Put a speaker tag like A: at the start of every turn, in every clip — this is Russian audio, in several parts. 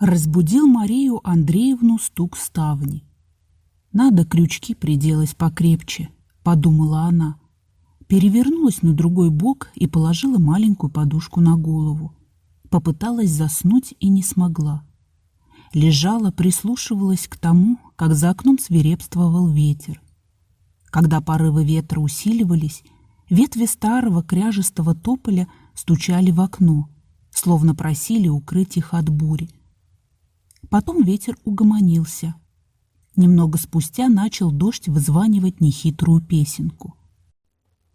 A: Разбудил Марию Андреевну стук ставни. «Надо крючки приделать покрепче», — подумала она. Перевернулась на другой бок и положила маленькую подушку на голову. Попыталась заснуть и не смогла. Лежала, прислушивалась к тому, как за окном свирепствовал ветер. Когда порывы ветра усиливались, ветви старого кряжестого тополя стучали в окно, словно просили укрыть их от бури. Потом ветер угомонился. Немного спустя начал дождь вызванивать нехитрую песенку.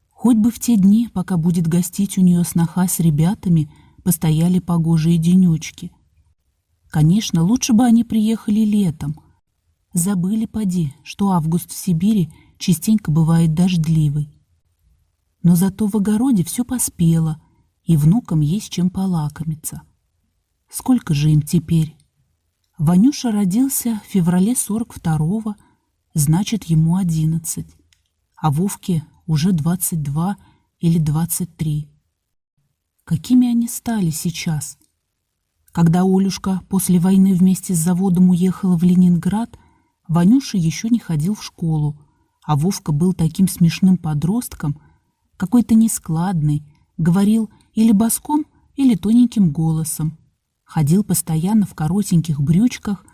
A: Хоть бы в те дни, пока будет гостить у нее сноха с ребятами, постояли погожие денечки. Конечно, лучше бы они приехали летом. Забыли, поди, что август в Сибири частенько бывает дождливый. Но зато в огороде все поспело, и внукам есть чем полакомиться. Сколько же им теперь? Ванюша родился в феврале 42-го, значит, ему 11, а Вовке уже 22 или 23. Какими они стали сейчас? Когда Олюшка после войны вместе с заводом уехала в Ленинград, Ванюша еще не ходил в школу, а Вовка был таким смешным подростком, какой-то нескладный, говорил или боском, или тоненьким голосом, ходил постоянно в коротеньких брючках,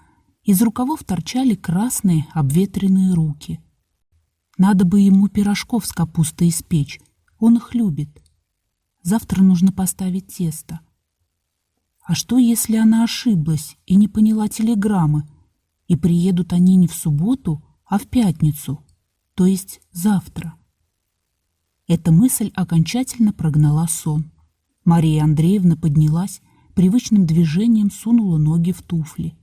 A: из рукавов торчали красные обветренные руки. Надо бы ему пирожков с капустой испечь, он их любит. Завтра нужно поставить тесто. А что, если она ошиблась и не поняла телеграммы, и приедут они не в субботу, а в пятницу, то есть завтра? Эта мысль окончательно прогнала сон. Мария Андреевна поднялась, привычным движением сунула ноги в туфли.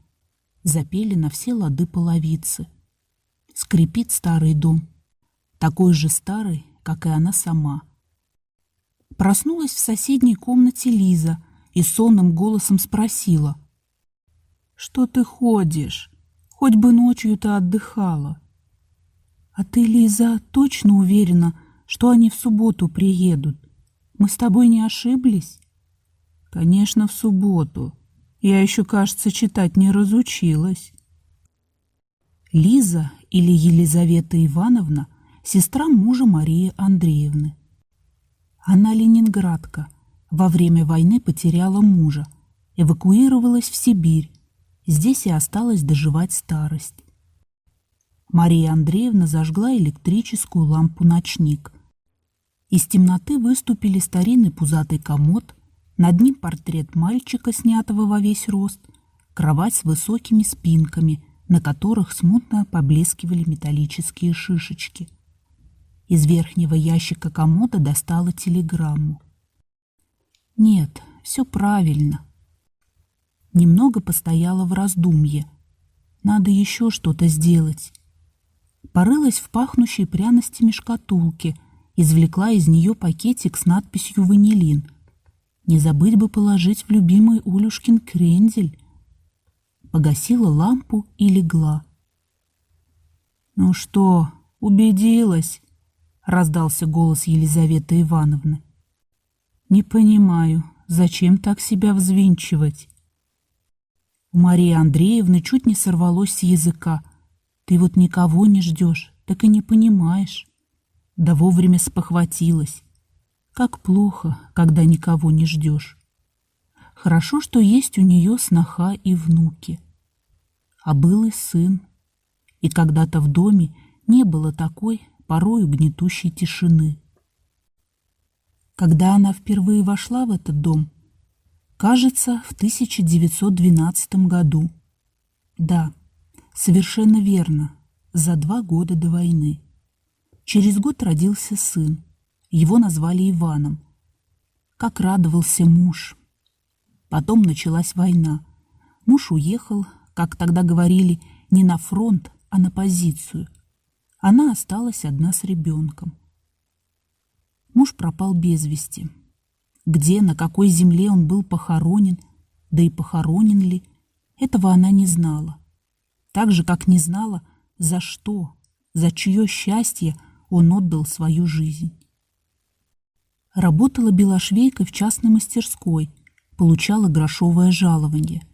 A: Запели на все лады половицы. Скрипит старый дом, такой же старый, как и она сама. Проснулась в соседней комнате Лиза и сонным голосом спросила. «Что ты ходишь? Хоть бы ночью-то отдыхала». «А ты, Лиза, точно уверена, что они в субботу приедут? Мы с тобой не ошиблись?» Конечно, в субботу. Я еще, кажется, читать не разучилась. Лиза или Елизавета Ивановна – сестра мужа Марии Андреевны. Она ленинградка, во время войны потеряла мужа, эвакуировалась в Сибирь, здесь и осталась доживать старость. Мария Андреевна зажгла электрическую лампу-ночник. Из темноты выступили старинный пузатый комод, над ним портрет мальчика, снятого во весь рост, кровать с высокими спинками, на которых смутно поблескивали металлические шишечки. Из верхнего ящика комода достала телеграмму. Нет, все правильно. Немного постояла в раздумье. Надо еще что-то сделать. Порылась в пахнущей пряностями шкатулке, извлекла из нее пакетик с надписью «Ванилин», не забыть бы положить в любимый Улюшкин крендель. Погасила лампу и легла. «Ну что, убедилась?» — раздался голос Елизаветы Ивановны. «Не понимаю, зачем так себя взвинчивать?» У Марии Андреевны чуть не сорвалось с языка. «Ты вот никого не ждешь, так и не понимаешь». Да вовремя спохватилась. Как плохо, когда никого не ждешь. Хорошо, что есть у нее сноха и внуки. А был и сын. И когда-то в доме не было такой, порою гнетущей тишины. Когда она впервые вошла в этот дом, кажется, в 1912 году. Да, совершенно верно, за два года до войны. Через год родился сын. Его назвали Иваном. Как радовался муж. Потом началась война. Муж уехал, как тогда говорили, не на фронт, а на позицию. Она осталась одна с ребенком. Муж пропал без вести. Где, на какой земле он был похоронен, да и похоронен ли, этого она не знала. Так же, как не знала, за что, за чье счастье он отдал свою жизнь. Работала белошвейкой в частной мастерской, получала грошовое жалование.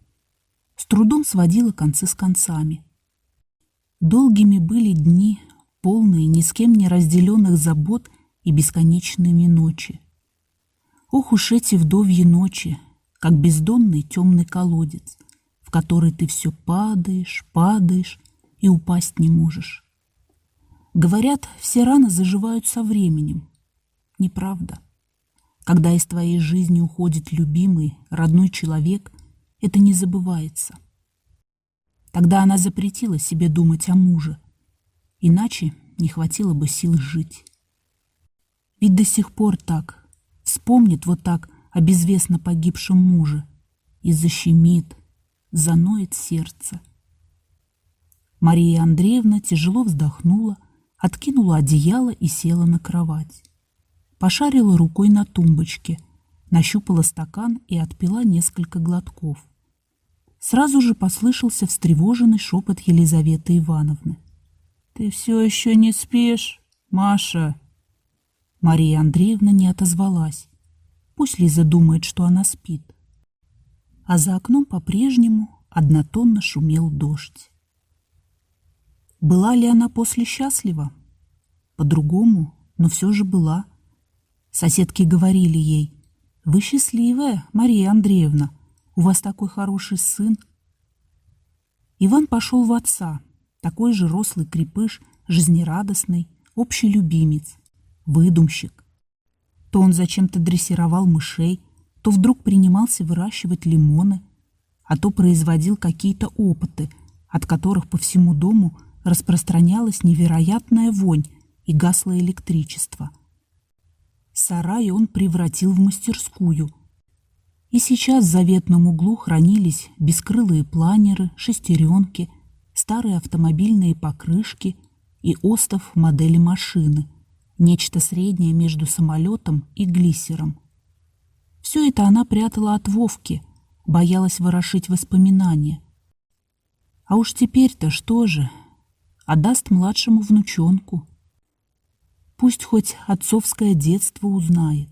A: с трудом сводила концы с концами. Долгими были дни, полные ни с кем не разделенных забот и бесконечными ночи. Ох уж эти вдовьи ночи, как бездонный темный колодец, в который ты все падаешь, падаешь и упасть не можешь. Говорят, все раны заживают со временем. Неправда. Когда из твоей жизни уходит любимый, родной человек, это не забывается. Тогда она запретила себе думать о муже, иначе не хватило бы сил жить. Ведь до сих пор так, вспомнит вот так о безвестно погибшем муже и защемит, заноет сердце. Мария Андреевна тяжело вздохнула, откинула одеяло и села на кровать. Пошарила рукой на тумбочке, нащупала стакан и отпила несколько глотков. Сразу же послышался встревоженный шепот Елизаветы Ивановны. «Ты все еще не спишь, Маша?» Мария Андреевна не отозвалась. Пусть Лиза думает, что она спит. А за окном по-прежнему однотонно шумел дождь. Была ли она после счастлива? По-другому, но все же была. Соседки говорили ей, «Вы счастливая, Мария Андреевна, у вас такой хороший сын». Иван пошел в отца, такой же рослый крепыш, жизнерадостный, общий любимец, выдумщик. То он зачем-то дрессировал мышей, то вдруг принимался выращивать лимоны, а то производил какие-то опыты, от которых по всему дому распространялась невероятная вонь и гасло электричество. Сарай он превратил в мастерскую. И сейчас в заветном углу хранились бескрылые планеры, шестеренки, старые автомобильные покрышки и остов модели машины – Нечто среднее между самолетом и глиссером. Все это она прятала от Вовки, боялась ворошить воспоминания. А уж теперь-то что же? Отдаст младшему внучонку. Пусть хоть отцовское детство узнает.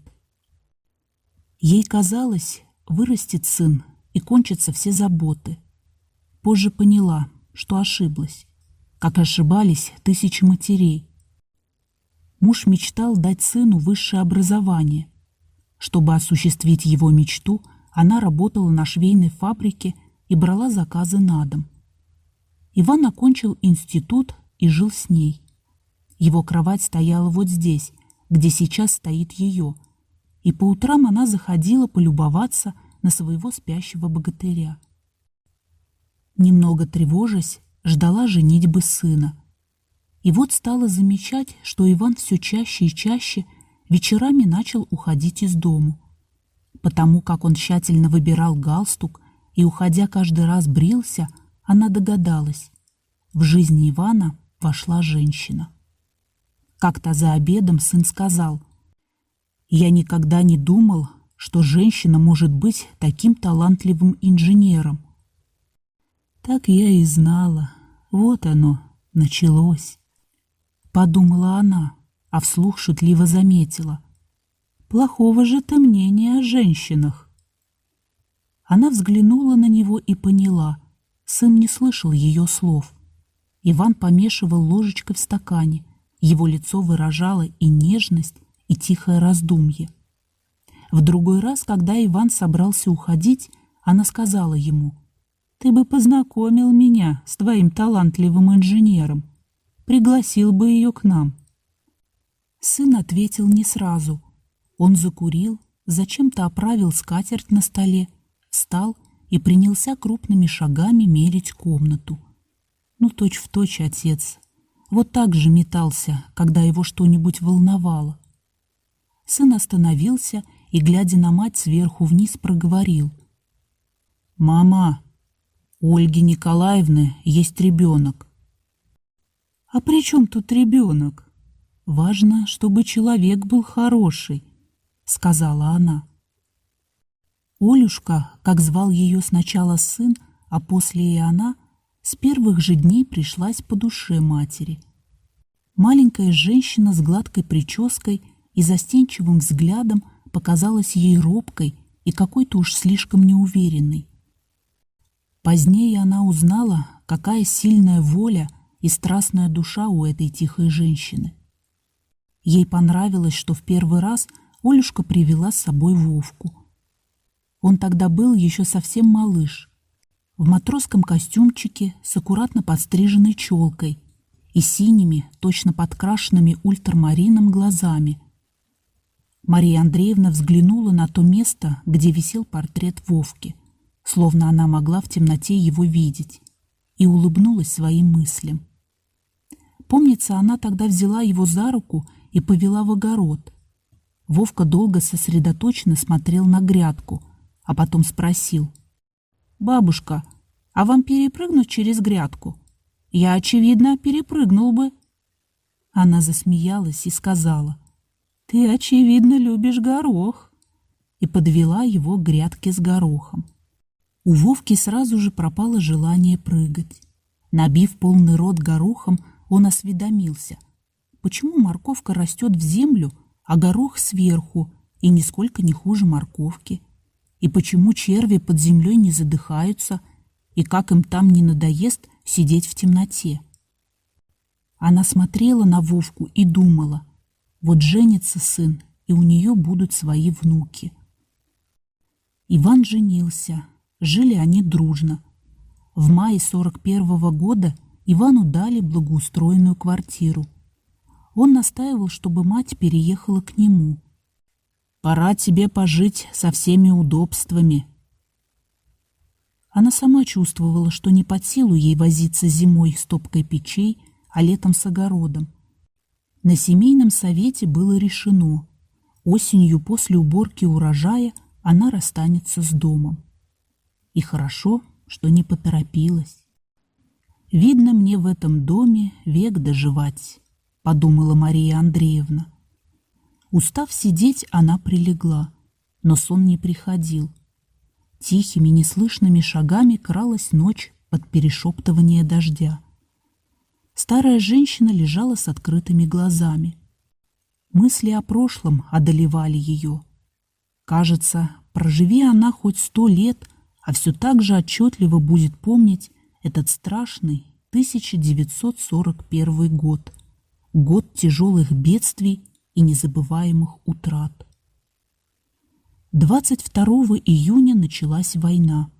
A: Ей казалось, вырастет сын и кончатся все заботы. Позже поняла, что ошиблась, как ошибались тысячи матерей, муж мечтал дать сыну высшее образование. Чтобы осуществить его мечту, она работала на швейной фабрике и брала заказы на дом. Иван окончил институт и жил с ней. Его кровать стояла вот здесь, где сейчас стоит ее, и по утрам она заходила полюбоваться на своего спящего богатыря. Немного тревожась, ждала женитьбы сына – и вот стала замечать, что Иван все чаще и чаще вечерами начал уходить из дому. Потому как он тщательно выбирал галстук и, уходя каждый раз, брился, она догадалась. В жизни Ивана вошла женщина. Как-то за обедом сын сказал, «Я никогда не думал, что женщина может быть таким талантливым инженером». Так я и знала. Вот оно, началось. Подумала она, а вслух шутливо заметила. Плохого же ты мнения о женщинах. Она взглянула на него и поняла. Сын не слышал ее слов. Иван помешивал ложечкой в стакане. Его лицо выражало и нежность, и тихое раздумье. В другой раз, когда Иван собрался уходить, она сказала ему, «Ты бы познакомил меня с твоим талантливым инженером пригласил бы ее к нам. Сын ответил не сразу. Он закурил, зачем-то оправил скатерть на столе, встал и принялся крупными шагами мерить комнату. Ну, точь-в-точь отец. Вот так же метался, когда его что-нибудь волновало. Сын остановился и, глядя на мать сверху вниз, проговорил. «Мама, у Ольги Николаевны есть ребенок. А при чем тут ребенок? Важно, чтобы человек был хороший, сказала она. Олюшка, как звал ее сначала сын, а после и она, с первых же дней пришлась по душе матери. Маленькая женщина с гладкой прической и застенчивым взглядом показалась ей робкой и какой-то уж слишком неуверенной. Позднее она узнала, какая сильная воля и страстная душа у этой тихой женщины. Ей понравилось, что в первый раз Олюшка привела с собой Вовку. Он тогда был еще совсем малыш, в матросском костюмчике с аккуратно подстриженной челкой и синими, точно подкрашенными ультрамарином глазами. Мария Андреевна взглянула на то место, где висел портрет Вовки, словно она могла в темноте его видеть, и улыбнулась своим мыслям. Помнится, она тогда взяла его за руку и повела в огород. Вовка долго сосредоточенно смотрел на грядку, а потом спросил. «Бабушка, а вам перепрыгнуть через грядку? Я, очевидно, перепрыгнул бы». Она засмеялась и сказала. «Ты, очевидно, любишь горох» и подвела его к грядке с горохом. У Вовки сразу же пропало желание прыгать. Набив полный рот горохом, он осведомился, почему морковка растет в землю, а горох сверху и нисколько не хуже морковки, и почему черви под землей не задыхаются, и как им там не надоест сидеть в темноте. Она смотрела на Вовку и думала, вот женится сын, и у нее будут свои внуки. Иван женился, Жили они дружно. В мае 41 -го года Ивану дали благоустроенную квартиру. Он настаивал, чтобы мать переехала к нему. «Пора тебе пожить со всеми удобствами». Она сама чувствовала, что не под силу ей возиться зимой с топкой печей, а летом с огородом. На семейном совете было решено, осенью после уборки урожая она расстанется с домом. И хорошо, что не поторопилась. «Видно мне в этом доме век доживать», — подумала Мария Андреевна. Устав сидеть, она прилегла, но сон не приходил. Тихими, неслышными шагами кралась ночь под перешептывание дождя. Старая женщина лежала с открытыми глазами. Мысли о прошлом одолевали ее. Кажется, проживи она хоть сто лет, а все так же отчетливо будет помнить этот страшный 1941 год, год тяжелых бедствий и незабываемых утрат. 22 июня началась война,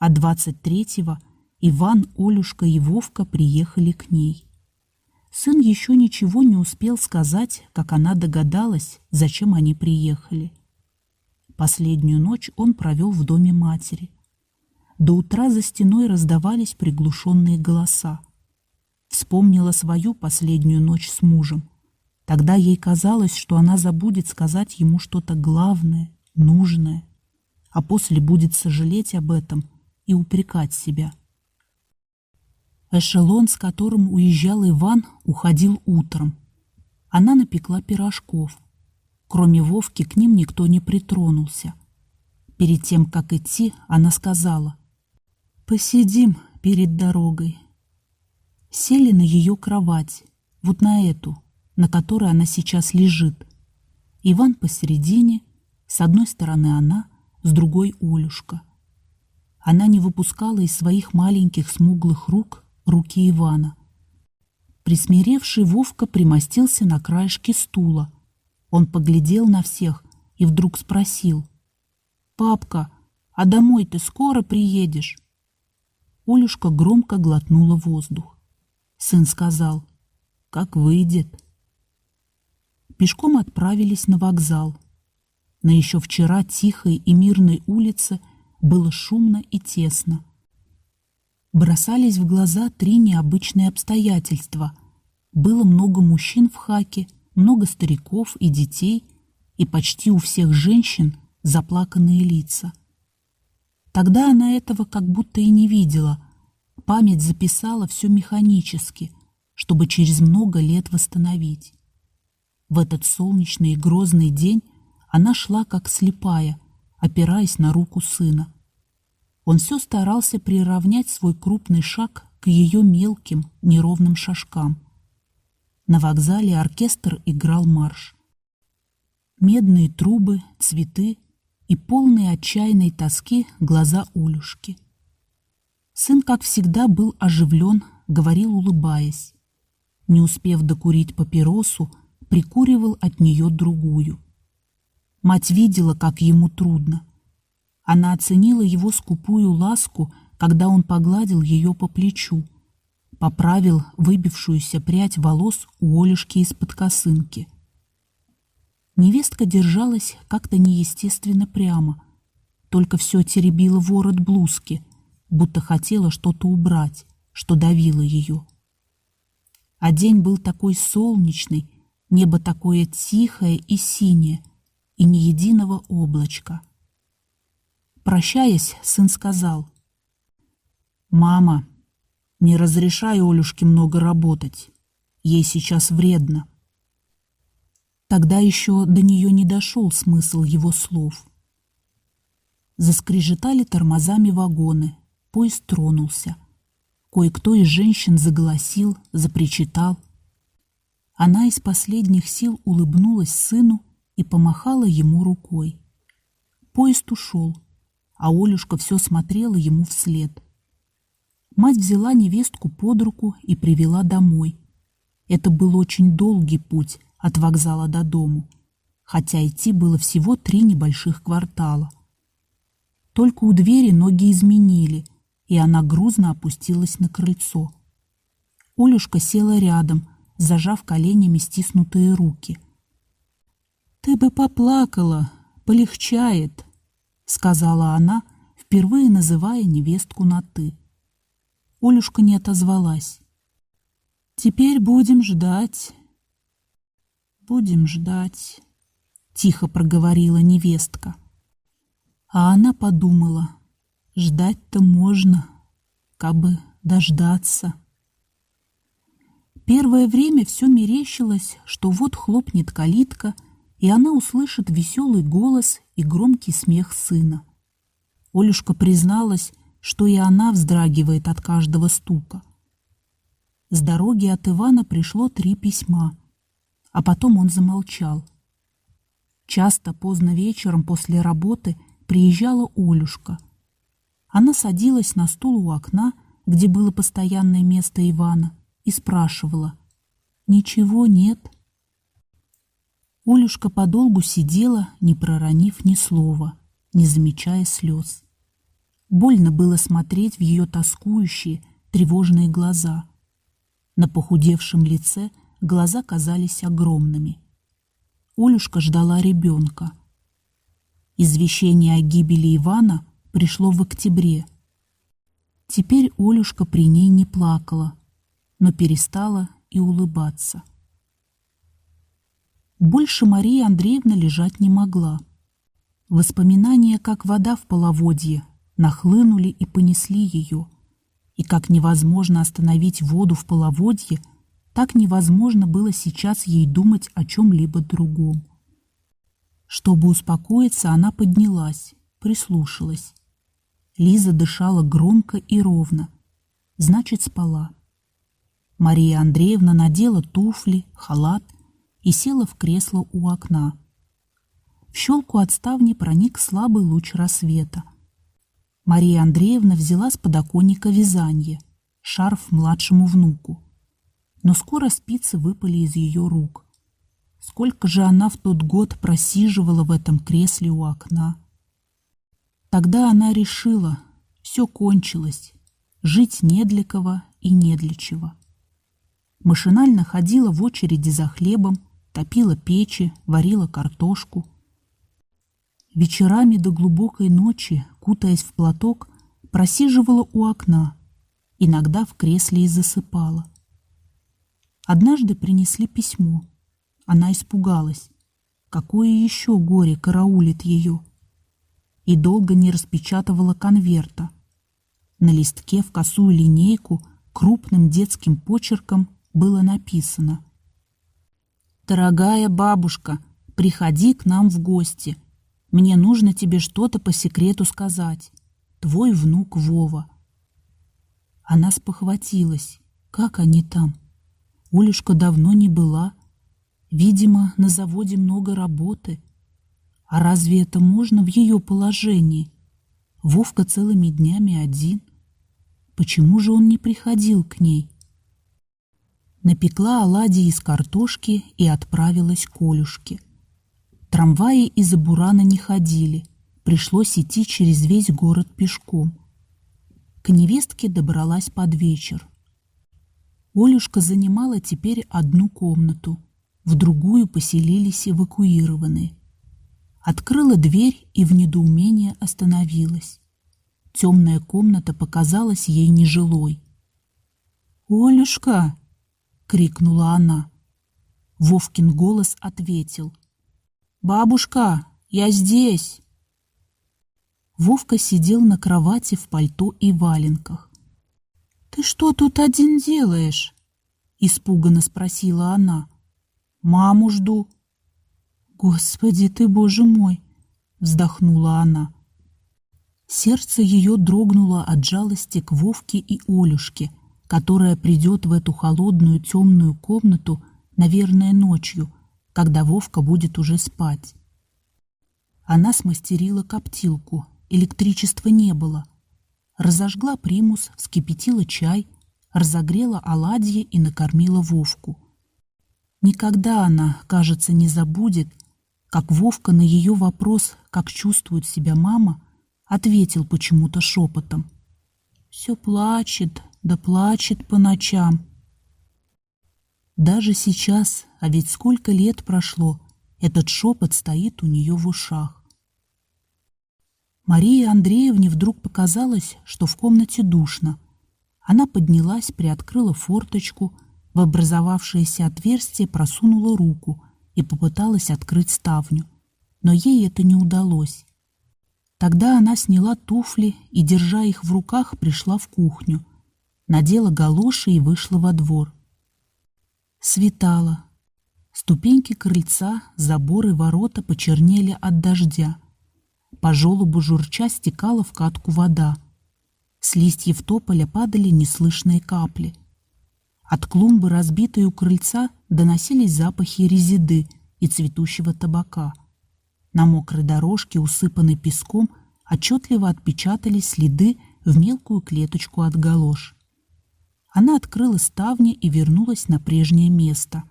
A: а 23-го Иван, Олюшка и Вовка приехали к ней. Сын еще ничего не успел сказать, как она догадалась, зачем они приехали. Последнюю ночь он провел в доме матери. До утра за стеной раздавались приглушенные голоса. Вспомнила свою последнюю ночь с мужем. Тогда ей казалось, что она забудет сказать ему что-то главное, нужное, а после будет сожалеть об этом и упрекать себя. Эшелон, с которым уезжал Иван, уходил утром. Она напекла пирожков — Кроме Вовки к ним никто не притронулся. Перед тем, как идти, она сказала «Посидим перед дорогой». Сели на ее кровать, вот на эту, на которой она сейчас лежит. Иван посередине, с одной стороны она, с другой Олюшка. Она не выпускала из своих маленьких смуглых рук руки Ивана. Присмиревший Вовка примостился на краешке стула, он поглядел на всех и вдруг спросил. «Папка, а домой ты скоро приедешь?» Олюшка громко глотнула воздух. Сын сказал, «Как выйдет». Пешком отправились на вокзал. На еще вчера тихой и мирной улице было шумно и тесно. Бросались в глаза три необычные обстоятельства. Было много мужчин в хаке – много стариков и детей, и почти у всех женщин заплаканные лица. Тогда она этого как будто и не видела. Память записала все механически, чтобы через много лет восстановить. В этот солнечный и грозный день она шла как слепая, опираясь на руку сына. Он все старался приравнять свой крупный шаг к ее мелким, неровным шажкам – на вокзале оркестр играл марш. Медные трубы, цветы и полные отчаянной тоски глаза Улюшки. Сын, как всегда, был оживлен, говорил, улыбаясь. Не успев докурить папиросу, прикуривал от нее другую. Мать видела, как ему трудно. Она оценила его скупую ласку, когда он погладил ее по плечу, поправил выбившуюся прядь волос у Олюшки из-под косынки. Невестка держалась как-то неестественно прямо, только все теребила ворот блузки, будто хотела что-то убрать, что давило ее. А день был такой солнечный, небо такое тихое и синее, и ни единого облачка. Прощаясь, сын сказал, «Мама, не разрешай Олюшке много работать. Ей сейчас вредно». Тогда еще до нее не дошел смысл его слов. Заскрежетали тормозами вагоны, поезд тронулся. Кое-кто из женщин заголосил, запричитал. Она из последних сил улыбнулась сыну и помахала ему рукой. Поезд ушел, а Олюшка все смотрела ему вслед. Мать взяла невестку под руку и привела домой. Это был очень долгий путь от вокзала до дому, хотя идти было всего три небольших квартала. Только у двери ноги изменили, и она грузно опустилась на крыльцо. Олюшка села рядом, зажав коленями стиснутые руки. «Ты бы поплакала, полегчает», — сказала она, впервые называя невестку на «ты». Олюшка не отозвалась. «Теперь будем ждать». «Будем ждать», — тихо проговорила невестка. А она подумала, ждать-то можно, кабы дождаться. Первое время все мерещилось, что вот хлопнет калитка, и она услышит веселый голос и громкий смех сына. Олюшка призналась, что и она вздрагивает от каждого стука. С дороги от Ивана пришло три письма, а потом он замолчал. Часто поздно вечером после работы приезжала Олюшка. Она садилась на стул у окна, где было постоянное место Ивана, и спрашивала. «Ничего нет?» Олюшка подолгу сидела, не проронив ни слова, не замечая слез. Больно было смотреть в ее тоскующие, тревожные глаза. На похудевшем лице глаза казались огромными. Олюшка ждала ребенка. Извещение о гибели Ивана пришло в октябре. Теперь Олюшка при ней не плакала, но перестала и улыбаться. Больше Мария Андреевна лежать не могла. Воспоминания, как вода в половодье, нахлынули и понесли ее. И как невозможно остановить воду в половодье, так невозможно было сейчас ей думать о чем-либо другом. Чтобы успокоиться, она поднялась, прислушалась. Лиза дышала громко и ровно, значит, спала. Мария Андреевна надела туфли, халат и села в кресло у окна. В щелку от ставни проник слабый луч рассвета. Мария Андреевна взяла с подоконника вязание, шарф младшему внуку. Но скоро спицы выпали из ее рук. Сколько же она в тот год просиживала в этом кресле у окна. Тогда она решила, все кончилось, жить не для кого и не для чего. Машинально ходила в очереди за хлебом, топила печи, варила картошку – Вечерами до глубокой ночи, кутаясь в платок, просиживала у окна, иногда в кресле и засыпала. Однажды принесли письмо. Она испугалась. Какое еще горе караулит ее? И долго не распечатывала конверта. На листке в косую линейку крупным детским почерком было написано «Дорогая бабушка, приходи к нам в гости. Мне нужно тебе что-то по секрету сказать. Твой внук Вова. Она спохватилась. Как они там? Олюшка давно не была. Видимо, на заводе много работы. А разве это можно в ее положении? Вовка целыми днями один. Почему же он не приходил к ней? Напекла оладьи из картошки и отправилась к Олюшке. Трамваи из Бурана не ходили, пришлось идти через весь город пешком. К невестке добралась под вечер. Олюшка занимала теперь одну комнату, в другую поселились эвакуированные. Открыла дверь и в недоумении остановилась. Темная комната показалась ей нежилой. «Олюшка!» — крикнула она. Вовкин голос ответил. «Бабушка, я здесь!» Вовка сидел на кровати в пальто и валенках. «Ты что тут один делаешь?» — испуганно спросила она. «Маму жду». «Господи ты, боже мой!» — вздохнула она. Сердце ее дрогнуло от жалости к Вовке и Олюшке, которая придет в эту холодную темную комнату, наверное, ночью, когда Вовка будет уже спать. Она смастерила коптилку, электричества не было. Разожгла примус, вскипятила чай, разогрела оладьи и накормила Вовку. Никогда она, кажется, не забудет, как Вовка на ее вопрос, как чувствует себя мама, ответил почему-то шепотом. «Все плачет, да плачет по ночам». Даже сейчас, а ведь сколько лет прошло, этот шепот стоит у нее в ушах. Марии Андреевне вдруг показалось, что в комнате душно. Она поднялась, приоткрыла форточку, в образовавшееся отверстие просунула руку и попыталась открыть ставню. Но ей это не удалось. Тогда она сняла туфли и, держа их в руках, пришла в кухню, надела галоши и вышла во двор. Светало. Ступеньки крыльца, заборы ворота почернели от дождя. По желобу журча стекала в катку вода. С листьев тополя падали неслышные капли. От клумбы, разбитой у крыльца, доносились запахи резиды и цветущего табака. На мокрой дорожке, усыпанной песком, отчетливо отпечатались следы в мелкую клеточку от галош. Она открыла ставни и вернулась на прежнее место.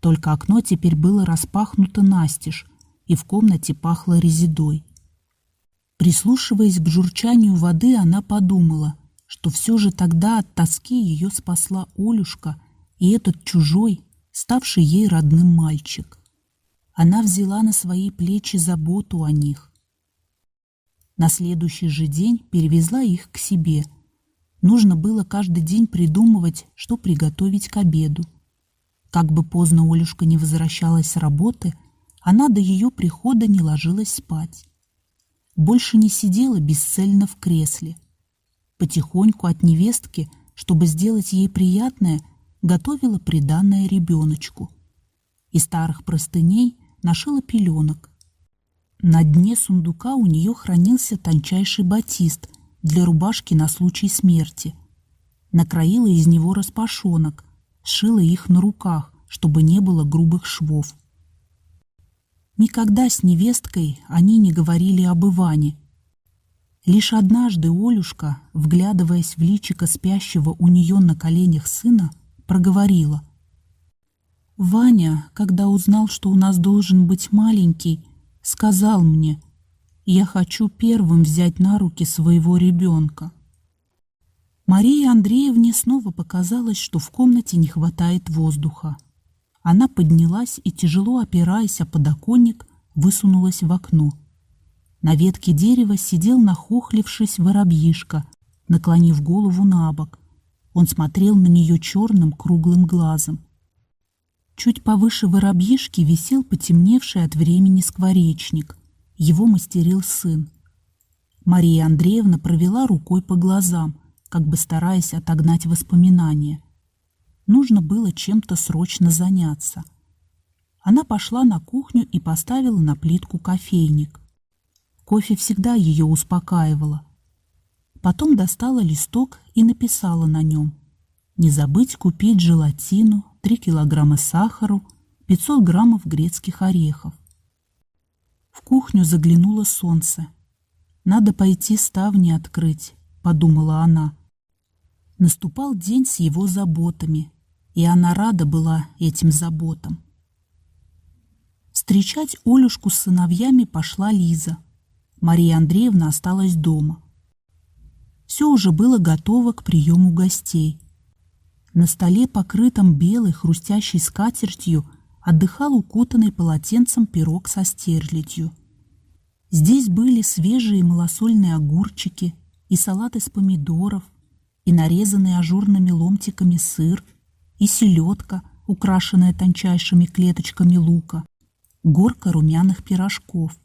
A: Только окно теперь было распахнуто настежь, и в комнате пахло резидой. Прислушиваясь к журчанию воды, она подумала, что все же тогда от тоски ее спасла Олюшка и этот чужой, ставший ей родным мальчик. Она взяла на свои плечи заботу о них. На следующий же день перевезла их к себе. Нужно было каждый день придумывать, что приготовить к обеду. Как бы поздно Олюшка не возвращалась с работы, она до ее прихода не ложилась спать. Больше не сидела бесцельно в кресле. Потихоньку от невестки, чтобы сделать ей приятное, готовила приданное ребеночку. Из старых простыней нашила пеленок. На дне сундука у нее хранился тончайший батист для рубашки на случай смерти. Накроила из него распашонок, сшила их на руках, чтобы не было грубых швов. Никогда с невесткой они не говорили об Иване. Лишь однажды Олюшка, вглядываясь в личико спящего у нее на коленях сына, проговорила — Ваня, когда узнал, что у нас должен быть маленький, сказал мне, я хочу первым взять на руки своего ребенка. Марии Андреевне снова показалось, что в комнате не хватает воздуха. Она поднялась и, тяжело опираясь о подоконник, высунулась в окно. На ветке дерева сидел, нахохлившись, воробьишка, наклонив голову на бок. Он смотрел на нее черным круглым глазом. Чуть повыше воробьишки висел потемневший от времени скворечник. Его мастерил сын. Мария Андреевна провела рукой по глазам, как бы стараясь отогнать воспоминания. Нужно было чем-то срочно заняться. Она пошла на кухню и поставила на плитку кофейник. Кофе всегда ее успокаивало. Потом достала листок и написала на нем «Не забыть купить желатину, 3 килограмма сахару, 500 граммов грецких орехов. В кухню заглянуло солнце. «Надо пойти ставни открыть», — подумала она. Наступал день с его заботами, и она рада была этим заботам. Встречать Олюшку с сыновьями пошла Лиза. Мария Андреевна осталась дома. Все уже было готово к приему гостей. На столе, покрытом белой хрустящей скатертью, отдыхал укутанный полотенцем пирог со стерлядью. Здесь были свежие малосольные огурчики и салат из помидоров, и нарезанный ажурными ломтиками сыр, и селедка, украшенная тончайшими клеточками лука, горка румяных пирожков.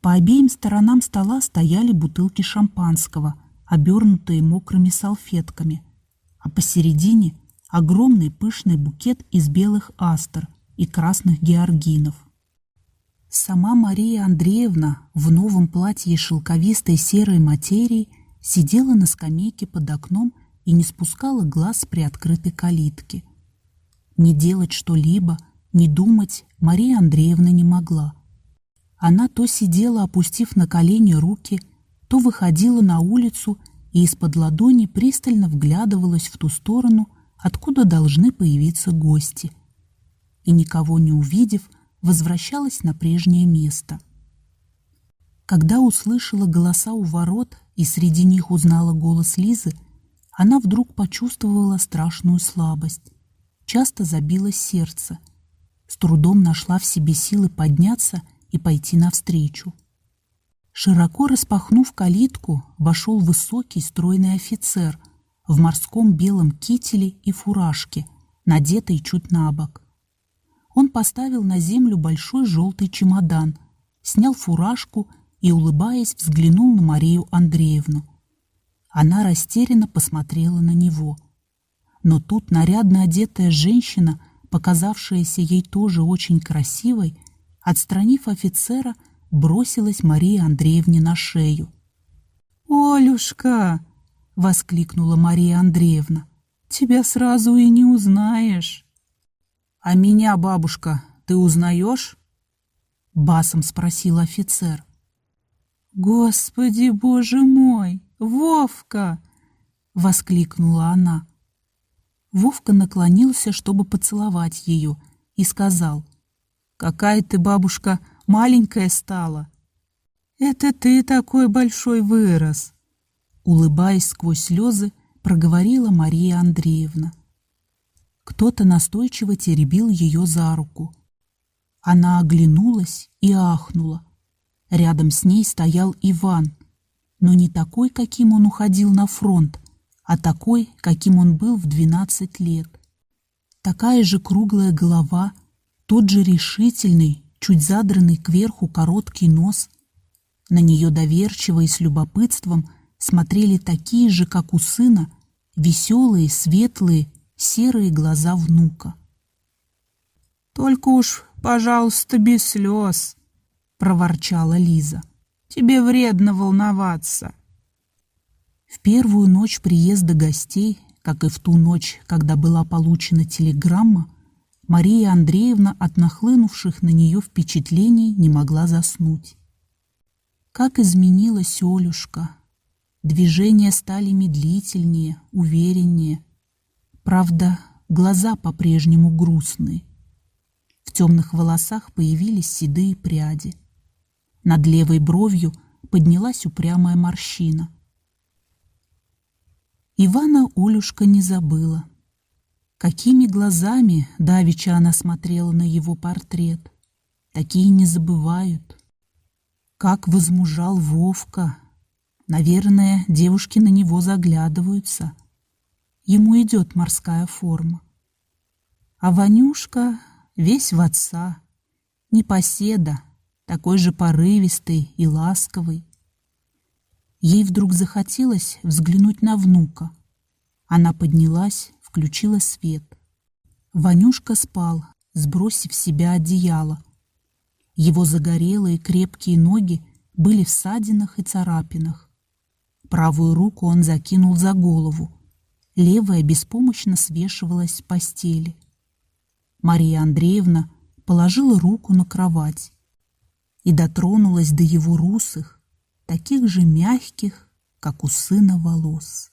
A: По обеим сторонам стола стояли бутылки шампанского, обернутые мокрыми салфетками, а посередине огромный пышный букет из белых астр и красных георгинов. Сама Мария Андреевна в новом платье шелковистой серой материи сидела на скамейке под окном и не спускала глаз с приоткрытой калитки. Не делать что-либо, не думать Мария Андреевна не могла. Она то сидела, опустив на колени руки, то выходила на улицу и из-под ладони пристально вглядывалась в ту сторону, откуда должны появиться гости. И никого не увидев, возвращалась на прежнее место. Когда услышала голоса у ворот и среди них узнала голос Лизы, она вдруг почувствовала страшную слабость. Часто забилось сердце. С трудом нашла в себе силы подняться и пойти навстречу. Широко распахнув калитку, вошел высокий стройный офицер в морском белом кителе и фуражке, надетой чуть на бок. Он поставил на землю большой желтый чемодан, снял фуражку и, улыбаясь, взглянул на Марию Андреевну. Она растерянно посмотрела на него. Но тут нарядно одетая женщина, показавшаяся ей тоже очень красивой, отстранив офицера, бросилась Марии Андреевне на шею. «Олюшка!» — воскликнула Мария Андреевна. «Тебя сразу и не узнаешь». «А меня, бабушка, ты узнаешь?» Басом спросил офицер. «Господи, боже мой! Вовка!» Воскликнула она. Вовка наклонился, чтобы поцеловать ее, и сказал, «Какая ты, бабушка, маленькая стала!» «Это ты такой большой вырос!» Улыбаясь сквозь слезы, проговорила Мария Андреевна. Кто-то настойчиво теребил ее за руку. Она оглянулась и ахнула. Рядом с ней стоял Иван, но не такой, каким он уходил на фронт, а такой, каким он был в 12 лет. Такая же круглая голова, тот же решительный, чуть задранный кверху короткий нос. На нее доверчиво и с любопытством смотрели такие же, как у сына, веселые, светлые, серые глаза внука. «Только уж, пожалуйста, без слез», — проворчала Лиза. «Тебе вредно волноваться». В первую ночь приезда гостей, как и в ту ночь, когда была получена телеграмма, Мария Андреевна от нахлынувших на нее впечатлений не могла заснуть. Как изменилась Олюшка! Движения стали медлительнее, увереннее, Правда, глаза по-прежнему грустные. В темных волосах появились седые пряди. Над левой бровью поднялась упрямая морщина. Ивана Олюшка не забыла. Какими глазами давеча она смотрела на его портрет. Такие не забывают. Как возмужал Вовка. Наверное, девушки на него заглядываются — ему идет морская форма. А Ванюшка весь в отца, непоседа, такой же порывистый и ласковый. Ей вдруг захотелось взглянуть на внука. Она поднялась, включила свет. Ванюшка спал, сбросив с себя одеяло. Его загорелые крепкие ноги были в ссадинах и царапинах. Правую руку он закинул за голову, левая беспомощно свешивалась с постели. Мария Андреевна положила руку на кровать и дотронулась до его русых, таких же мягких, как у сына волос.